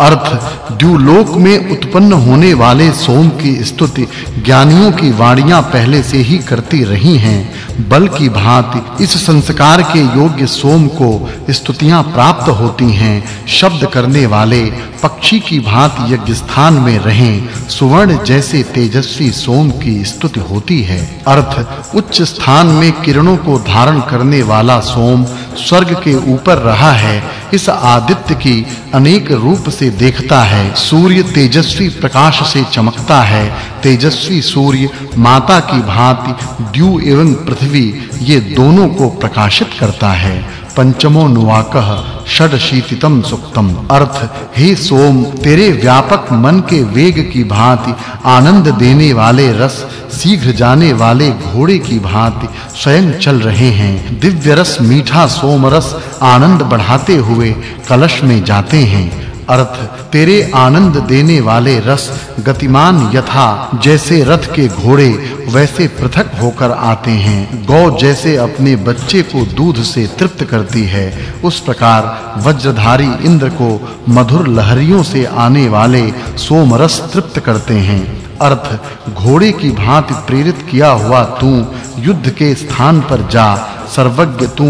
अर्थ द्युलोक में उत्पन्न होने वाले सोम की स्तुति ज्ञानियों की वाणियाँ पहले से ही करती रही हैं बल की भांति इस संस्कार के योग्य सोम को स्तुतियाँ प्राप्त होती हैं, शब्द करने वाले पक्षी की भांति यज्ञ स्थान में रहें, सुवर्ण जैसे तेजस्वी सोम की स्तुति होती है। अर्थ, उच्च स्थान में किरणों को धारण करने वाला सोम स्वर्ग के ऊपर रहा है इस आदित्य की अनेक रूप से देखता है। सूर्य तेजस्वी प्रकाश से चमकता है। तेजस्वी सूर्य माता की भांति द्यू एवं पृथ्वी, ये दोनों को प्रकाशित करता है। पंचमो नुवाक षडशीतितम सुक्तम। अर्थ, हे सोम, तेरे व्यापक मन के वेग की भांति, आनंद देने वाले रस, शीघ्र जाने वाले घोड़े की भांति स्वयं चल रहे हैं। दिव्य रस, मीठा सोम रस, आनंद बढ़ाते हुए कलश में जाते हैं। अर्थ, तेरे आनंद देने वाले रस गतिमान यथा, जैसे रथ के घोड़े वैसे पृथक होकर आते हैं। गौ जैसे अपने बच्चे को दूध से तृप्त करती है। उस प्रकार वज्रधारी इंद्र को मधुर लहरियों से आने वाले सोम रस तृप्त करते हैं। अर्थ, घोड़े की भांति प्रेरित किया हुआ तू युद्ध के स्थान पर जा सर्वज्ञ तू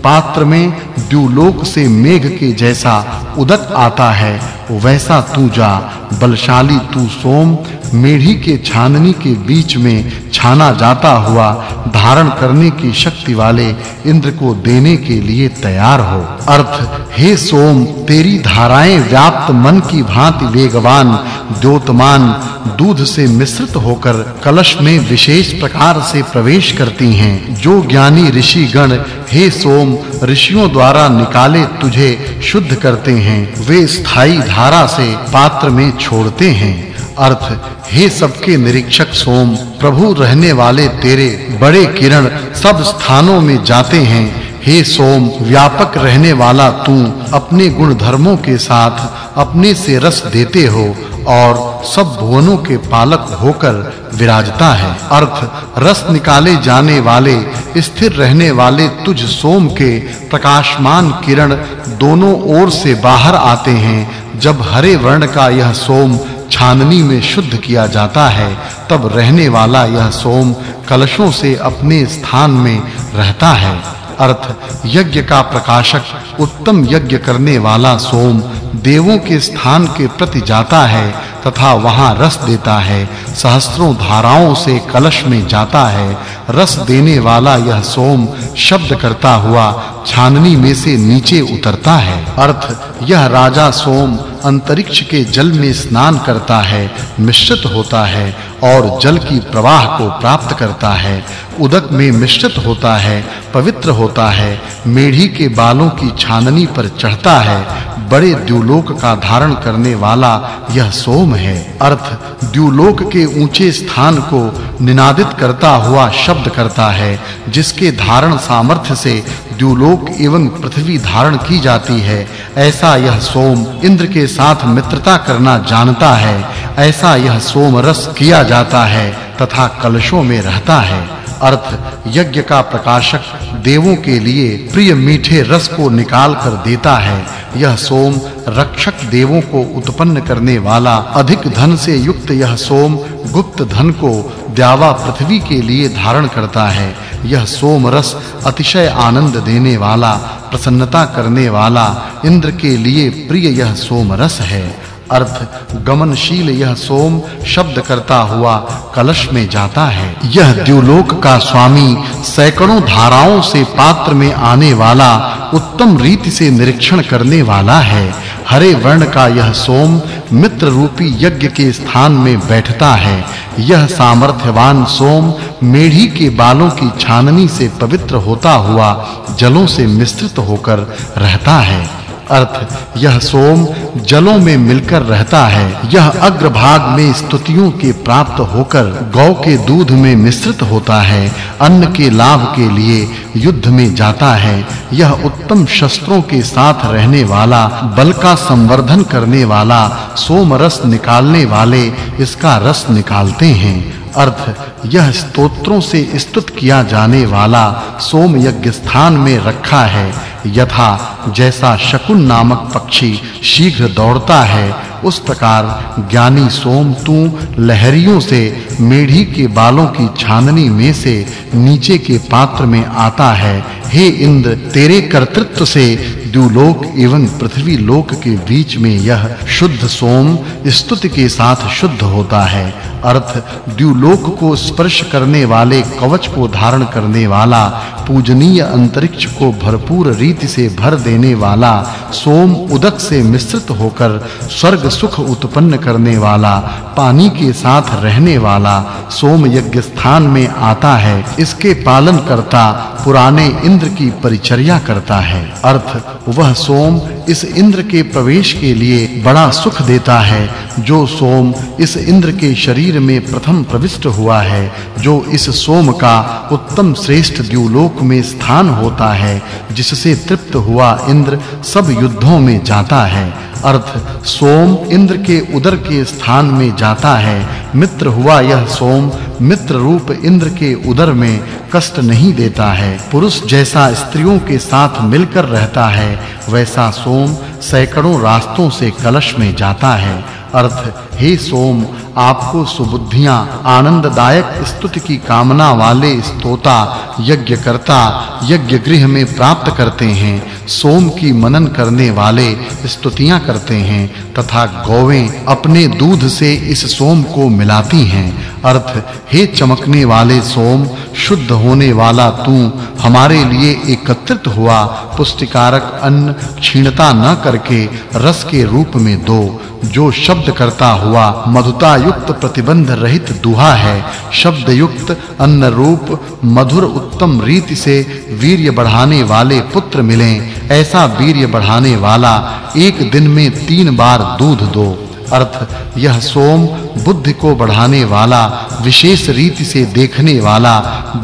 पात्र में द्युलोक से मेघ के जैसा उदक आता है, वैसा तू जा। बलशाली तू सोम, मेढ़ी के छाननी के बीच में छाना जाता हुआ धारण करने की शक्ति वाले इंद्र को देने के लिए तैयार हो। अर्थ, हे सोम, तेरी धाराएँ व्याप्त मन की भांति वेगवान, द्योतमान, दूध से मिश्रित होकर कलश में विशेष प्रकार से प्रवेश करती हैं। जो ज्ञानी ऋषि गण हे सोम, ऋषियों द्वारा निकाले तुझे शुद्ध करते हैं, वे स्थायी धारा से पात्र में छोड़ते हैं। अर्थ हे। सबके निरीक्षक सोम, प्रभु रहने वाले तेरे बड़े किरण सब स्थानों में जाते हैं। हे सोम, व्यापक रहने वाला तू अपने गुण धर्मों के साथ अपने से रस देते हो और सब भुवनों के पालक होकर विराजता है। अर्थ, रस निकाले जाने वाले, स्थिर रहने वाले तुझ सोम के प्रकाशमान किरण दोनों ओर से बाहर आते हैं। जब हरे वर्ण का यह सोम छाननी में शुद्ध किया जाता है, तब रहने वाला यह सोम कलशों से अपने स्थान में रहता है। अर्थ, यज्ञ का प्रकाशक, उत्तम यज्ञ करने वाला सोम देवों के स्थान के प्रति जाता है तथा वहाँ रस देता है। सहस्त्रों धाराओं से कलश में जाता है, रस देने वाला यह सोम शब्द करता हुआ छाननी में से नीचे उतरता है। अर्थ, यह राजा सोम अंतरिक्ष के जल में स्नान करता है, मिश्रित होता है और जल की प्रवाह को प्राप्त करता है। उदक में मिश्रित होता है, पवित्र होता है, मेढ़ी के बालों की छाननी पर चढ़ता है, बड़े द्युलोक का धारण करने वाला यह सोम है। अर्थ, द्युलोक के ऊँचे स्थान को निनादित करता हुआ शब्द करता है, जिसके धारण सामर्थ्य से द्युलोक एवं पृथ्वी धारण की जाती है। ऐसा यह सोम इंद्र के साथ मित्रता करना जानता है, ऐसा यह सोम रस किया जाता है तथा कलशों में रहता है। अर्थ, यज्ञ का प्रकाशक देवों के लिए प्रिय मीठे रस को निकाल कर देता है यह सोम रक्षक देवों को उत्पन्न करने वाला अधिक धन से युक्त यह सोम गुप्त धन को द्यावा पृथ्वी के लिए धारण करता है। यह सोम रस अतिशय आनंद देने वाला, प्रसन्नता करने वाला, इंद्र के लिए प्रिय यह सोम रस है। अर्थ, गमनशील यह सोम शब्द करता हुआ कलश में जाता है। यह द्युलोक का स्वामी सैकड़ों धाराओं से पात्र में आने वाला उत्तम रीति से निरीक्षण करने वाला है। हरे वर्ण का यह सोम मित्र रूपी यज्ञ के स्थान में बैठता है। यह सामर्थ्यवान सोम मेढ़ी के बालों की छाननी से पवित्र होता हुआ जलों से मिश्रित होकर रहता है। अर्थ, यह सोम जलों में मिलकर रहता है। यह अग्रभाग में स्तुतियों के प्राप्त होकर गौ के दूध में मिश्रित होता है। अन्न के लाभ के लिए युद्ध में जाता है। यह उत्तम शस्त्रों के साथ रहने वाला, बल का संवर्धन करने वाला सोम रस निकालने वाले इसका रस निकालते हैं। अर्थ, यह स्तोत्रों से स्तुत किया जाने वाला सोम यज्ञ स्थान में रखा है। यथा, जैसा शकुन नामक पक्षी शीघ्र दौड़ता है, उस प्रकार ज्ञानी सोम तू लहरियों से, मेढ़ी के बालों की छाननी में से नीचे के पात्र में आता है। हे इंद्र, तेरे कर्तृत्व से द्युलोक एवं पृथ्वी लोक के बीच में यह शुद्ध सोम स्तुति के साथ शुद्ध होता है। अर्थ, द्युलोक को स्पर्श करने वाले कवच को धारण करने वाला, पूजनीय अंतरिक्ष को भरपूर रीति से भर देने वाला, सोम उदक से मिश्रित होकर स्वर्ग सुख उत्पन्न करने वाला, पानी के साथ रहने वाला, सोम यज्ञ स्थान में आता है, इसके पालन करता, पुराने इंद्र की परिचर्या करता है। अर्थ, वह सोम इस इंद्र के प्रवेश के लिए बड़ा सुख देता है, जो सोम इस इंद्र के शरीर में प्रथम प्रविष्ट हुआ है, जो इस सोम का उत्तम श्रेष्ठ द्युलोक में स्थान होता है, जिससे तृप्त हुआ इंद्र सब युद्धों में जाता है। अर्थ सोम इंद्र के उदर के स्थान में जाता है। मित्र हुआ यह सोम, मित्र रूप इंद्र के उदर में कष्ट नहीं देता है। पुरुष जैसा स्त्रियों के साथ मिलकर रहता है, वैसा सोम सैकड़ों रास्तों से कलश में जाता है। अर्थ, हे सोम आपको सुबुद्धियाँ, आनंददायक स्तुति की कामना वाले स्तोता यज्ञकर्ता यज्ञ गृह में प्राप्त करते हैं, सोम की मनन करने वाले स्तुतियाँ करते हैं, तथा गौवें अपने दूध से इस सोम को मिलाती हैं। अर्थ, हे चमकने वाले सोम, शुद्ध होने वाला तू, हमारे लिए एकत्रित हुआ, पुष्टिकारक अन्न क्षीणता न करके रस के रूप में दो, जो शब्द करता हुआ मधुता युक्त प्रतिबंध रहित दुहा है। शब्द युक्त अन्न रूप मधुर, उत्तम रीति से वीर्य बढ़ाने वाले पुत्र मिलें। ऐसा वीर्य बढ़ाने वाला एक दिन में तीन बार दूध दो। अर्थ, यह सोम बुद्धि को बढ़ाने वाला, विशेष रीति से देखने वाला,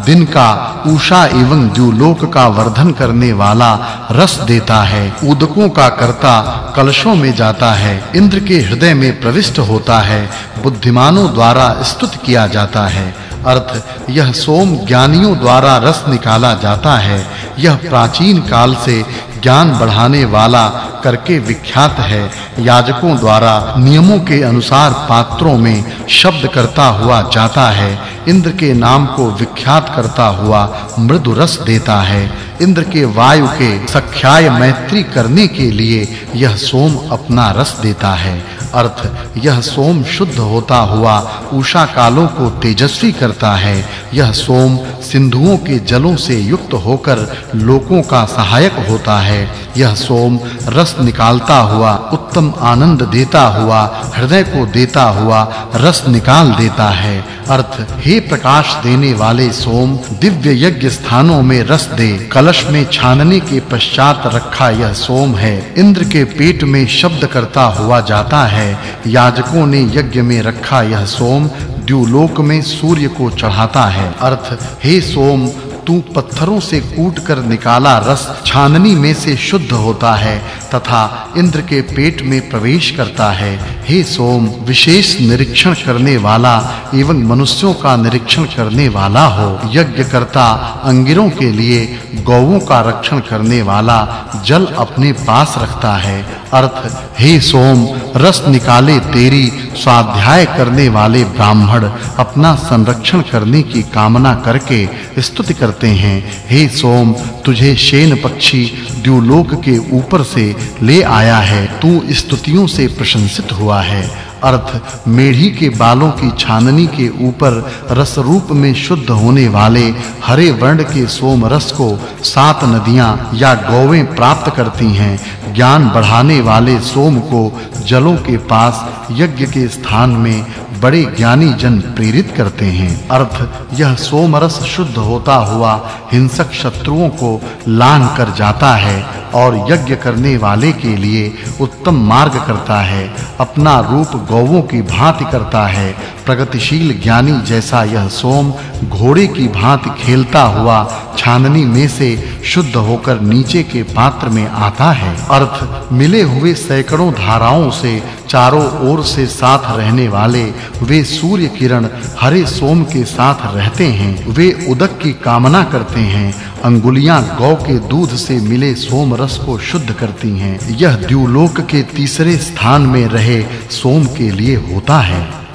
दिन का उषा एवं द्युलोक का वर्धन करने वाला रस देता है, उदकों का कर्ता कलशों में जाता है, इंद्र के हृदय में प्रविष्ट होता है, बुद्धिमानों द्वारा स्तुत किया जाता है। अर्थ, यह सोम ज्ञानियों द्वारा रस निकाला जाता है, यह प्राचीन काल से ज्ञान बढ़ाने वाला करके विख्यात है। याजकों द्वारा नियमों के अनुसार पात्रों में शब्द करता हुआ जाता है। इंद्र के नाम को विख्यात करता हुआ मृदु रस देता है। इंद्र के वायु के सख्याय मैत्री करने के लिए यह सोम अपना रस देता है। अर्थ, यह सोम शुद्ध होता हुआ उषा कालों को तेजस्वी करता है। यह सोम सिंधुओं के जलों से युक्त होकर लोगों का सहायक होता है। यह सोम रस निकालता हुआ, उत्तम आनंद देता हुआ, हृदय को देता हुआ रस निकाल देता है। अर्थ, हे प्रकाश देने वाले सोम, दिव्य यज्ञ स्थानों में रस दे, कलश में छानने के पश्चात रखा यह सोम है। इंद्र के पेट में शब्द करता हुआ जाता है। याजकों ने यज्ञ में रखा यह सोम, द्युलोक में सूर्य को चढ़ाता है। अर्थ, हे सोम तू पत्थरों से कूट कर निकाला रस छाननी में से शुद्ध होता है तथा इंद्र के पेट में प्रवेश करता है। हे सोम, विशेष निरीक्षण करने वाला एवं मनुष्यों का निरीक्षण करने वाला हो। यज्ञ करता अंगिरों के लिए गौओं का रक्षण करने वाला जल अपने पास रखता है। अर्थ, हे सोम, रस निकाले तेरी स्वाध्याय करने वाले ब्राह्मण अपना संरक्षण करने की कामना करके स्तुति करते हैं, हे सोम, तुझे शेन पक्षी द्युलोक के ऊपर से ले आया है। तू स्तुतियों से प्रशंसित हुआ है। अर्थ, मेढ़ी के बालों की छाननी के ऊपर रस रूप में शुद्ध होने वाले हरे वर्ण के सोम रस को सात नदियाँ या गौवें प्राप्त करती हैं। ज्ञान बढ़ाने वाले सोम को जलों के पास यज्ञ के स्थान में बड़े ज्ञानी जन प्रेरित करते हैं। अर्थ, यह सोम रस शुद्ध होता हुआ हिंसक शत्रुओं को लांग कर जाता है और यज्ञ करने वाले के लिए उत्तम मार्ग करता है, अपना रूप गौओं की भांति करता है। प्रगतिशील ज्ञानी जैसा यह सोम घोड़े की भांति खेलता हुआ छाननी में से शुद्ध होकर नीचे के पात्र में आता है। अर्थ, मिले हुए सैकड़ों धाराओं से चारों ओर से साथ रहने वाले, वे सूर्य किरण हरे सोम के साथ रहते हैं। वे उदक की कामना करते हैं। अंगुलियाँ गौ के दूध से मिले सोम रस को शुद्ध करती हैं। यह द्युलोक के तीसरे स्थान में रहे सोम के लिए होता है।